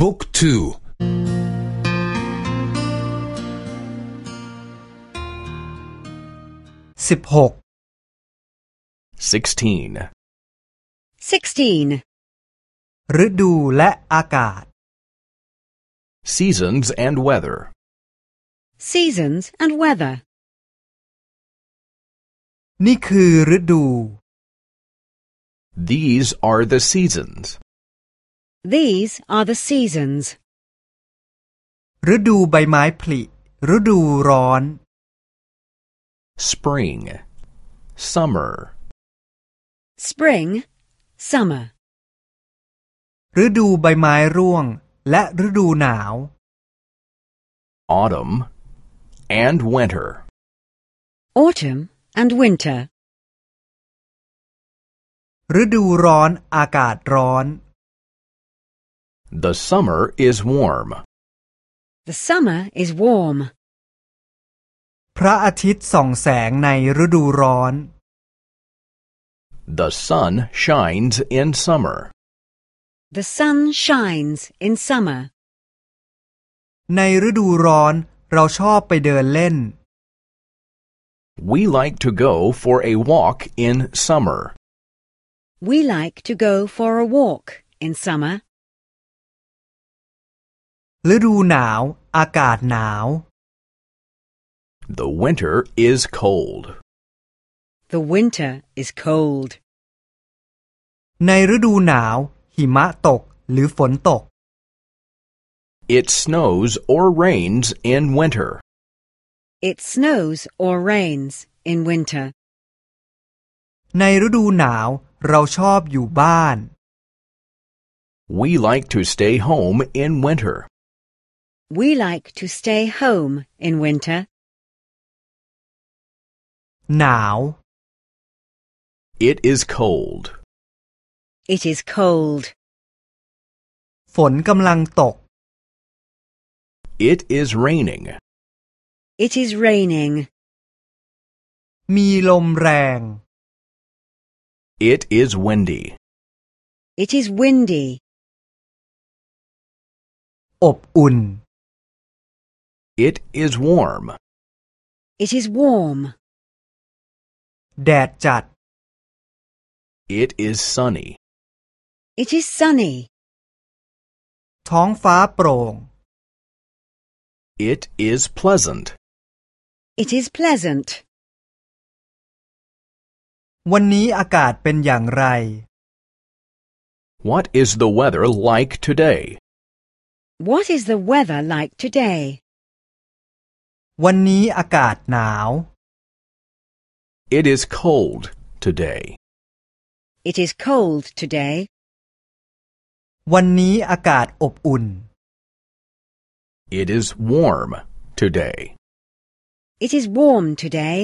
บุ๊กทูสิบหก 16. 16. ฤดูและอากาศ Seasons and weather. Seasons and weather. นี่คือฤดู These are the seasons. These are the seasons. ฤดูใบไม้ผลิ ฤดูร้อน Spring. Summer. Spring, summer. ฤดูใบไม้ร่วง และฤดูหนาว Autumn. And winter. Autumn and winter. ฤดูร้อนอากาศร้อน The summer is warm. The summer is warm. พระอาทิตย์ส่องแสงในฤดูร้อน The sun shines in summer. The sun shines in summer. ในฤดูร้อนเราชอบไปเดินเล่น We like to go for a walk in summer. We like to go for a walk in summer. ฤดูหนาว อากาศหนาว The winter is cold. The winter is cold. ในฤดูหนาว หิมะตกหรือฝนตก It snows or rains in winter. It snows or rains in winter. ในฤดูหนาวเราชอบอยู่บ้าน We like to stay home in winter. We like to stay home in winter. หนาว It is cold. It is cold. ฝนกำลังตก It is raining. It is raining. มีลมแรง It is windy. It is windy. อบอุ่น It is warm. It is warm. แดดจัด It is sunny. It is sunny. ท้องฟ้าโปร่ง It is pleasant. It is pleasant. วันนี้อากาศเป็นอย่างไร What is the weather like today? What is the weather like today? วันนี้อากาศหนาว It is cold today. It is cold today. วันนี้อากาศอบอุ่น It is warm today. It is warm today.